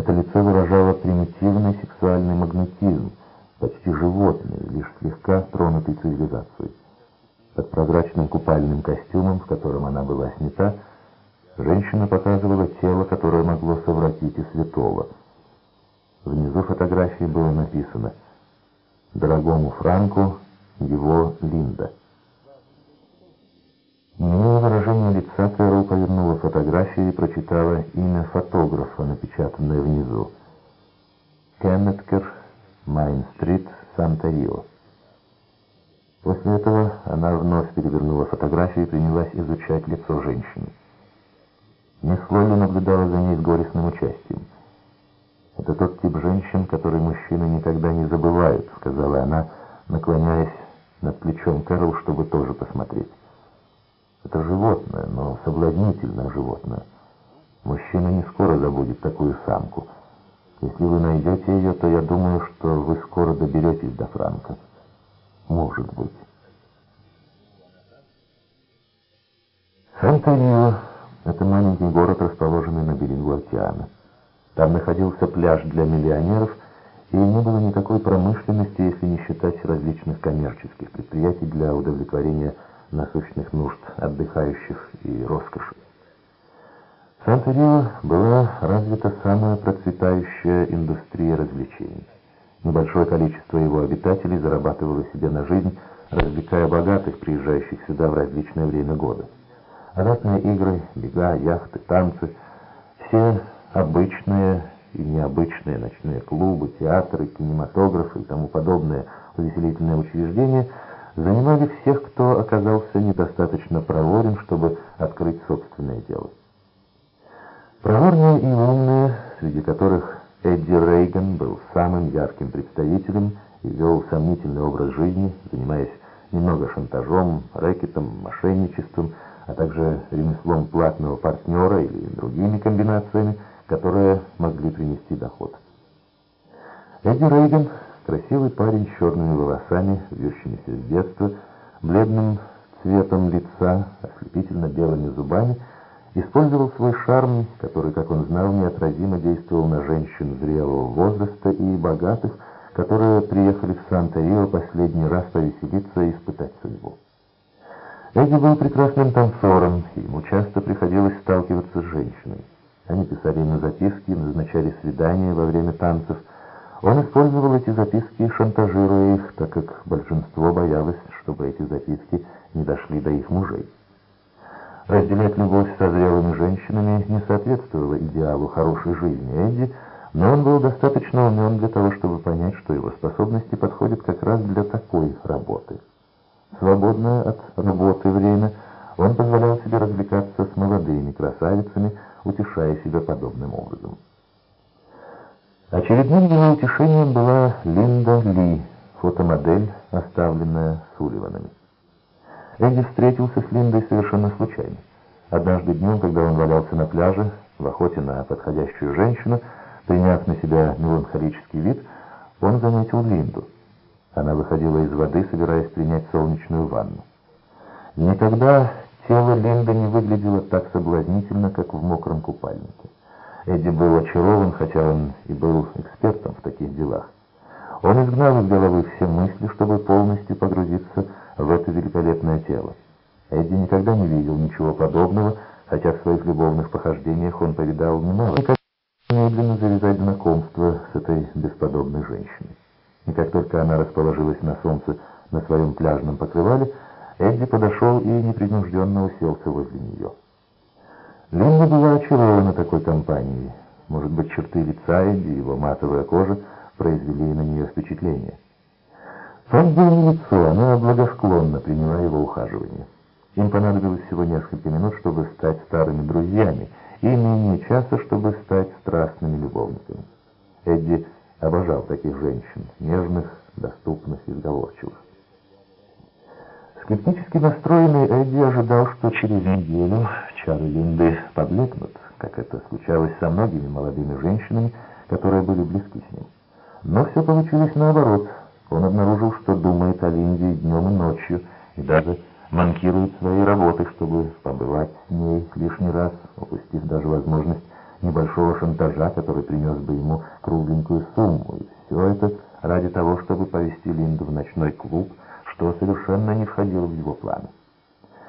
Это лицо выражало примитивный сексуальный магнетизм, почти животный, лишь слегка тронутый цивилизацией. Под прозрачным купальным костюмом, в котором она была снята, женщина показывала тело, которое могло совратить и святого. Внизу фотографии было написано «Дорогому Франку, его Линда». Меняя выражение лица, Кэрол повернула фотографию и прочитала имя фотографа, напечатанное внизу. Кеннеткер, Майн-стрит, Санта-Рио. После этого она вновь перевернула фотографию и принялась изучать лицо женщины. Мисс Лолли наблюдала за ней с горестным участием. «Это тот тип женщин, который мужчины никогда не забывают», — сказала она, наклоняясь над плечом Кэрол, чтобы тоже посмотреть. Это животное, но соблазнительное животное. Мужчина не скоро забудет такую самку. Если вы найдете ее, то я думаю, что вы скоро доберетесь до Франка. Может быть. Санторио — это маленький город, расположенный на берегу океана. Там находился пляж для миллионеров, и не было никакой промышленности, если не считать различных коммерческих предприятий для удовлетворения насущных нужд отдыхающих и роскоши. Санта-Рио была развита самая процветающая индустрия развлечений. Небольшое количество его обитателей зарабатывало себе на жизнь, развлекая богатых, приезжающих сюда в различное время года. Азартные игры, бега, яхты, танцы, все обычные и необычные ночные клубы, театры, кинематографы и тому подобное увеселительные учреждения – занимали всех, кто оказался недостаточно проворен, чтобы открыть собственное дело. Проворные и умные, среди которых Эдди Рейган был самым ярким представителем и вел сомнительный образ жизни, занимаясь немного шантажом, рэкетом, мошенничеством, а также ремеслом платного партнера или другими комбинациями, которые могли принести доход. Эдди Рейган Красивый парень с черными волосами, вьющимися с детства, бледным цветом лица, ослепительно белыми зубами, использовал свой шарм, который, как он знал, неотразимо действовал на женщин зрелого возраста и богатых, которые приехали в Санта-Рио последний раз повеселиться и испытать судьбу. Эдди был прекрасным танцором, и ему часто приходилось сталкиваться с женщиной. Они писали ему записки, назначали свидания во время танцев, он использовал эти записки, шантажируя их, так как большинство боялось, чтобы эти записки не дошли до их мужей. Разделять любовь со зрелыми женщинами не соответствовало идеалу хорошей жизни Эдди, но он был достаточно умен для того, чтобы понять, что его способности подходят как раз для такой работы. Свободное от работы время он позволял себе развлекаться с молодыми красавицами, утешая себя подобным образом. Очередным его утешением была Линда Ли, фотомодель, оставленная Сулливанами. Эдди встретился с Линдой совершенно случайно. Однажды днем, когда он валялся на пляже, в охоте на подходящую женщину, приняв на себя меланхолический вид, он заметил Линду. Она выходила из воды, собираясь принять солнечную ванну. Никогда тело Линды не выглядело так соблазнительно, как в мокром купальнике. Эдди был очарован, хотя он и был экспертом в таких делах. Он изгнал из головы все мысли, чтобы полностью погрузиться в это великолепное тело. Эдди никогда не видел ничего подобного, хотя в своих любовных похождениях он повидал немало. И как медленно завязать знакомство с этой бесподобной женщиной. И как только она расположилась на солнце на своем пляжном покрывале, Эдди подошел и непринужденно уселся возле нее. Линда была очарована такой компанией. Может быть, черты лица Эдди и его матовая кожа произвели на нее впечатление. Он был не лицо, она благосклонно приняла его ухаживание. Им понадобилось всего несколько минут, чтобы стать старыми друзьями, и менее часа, чтобы стать страстными любовниками. Эдди обожал таких женщин, нежных, доступных и сговорчивых. Скептически настроенный Эдди ожидал, что через неделю чары Линды поблекнут, как это случалось со многими молодыми женщинами, которые были близки с ним. Но все получилось наоборот. Он обнаружил, что думает о Линде днем и ночью, и даже манкирует своей работы, чтобы побывать с ней лишний раз, упустив даже возможность небольшого шантажа, который принес бы ему кругленькую сумму. И все это ради того, чтобы повести Линду в ночной клуб, что совершенно не входило в его планы.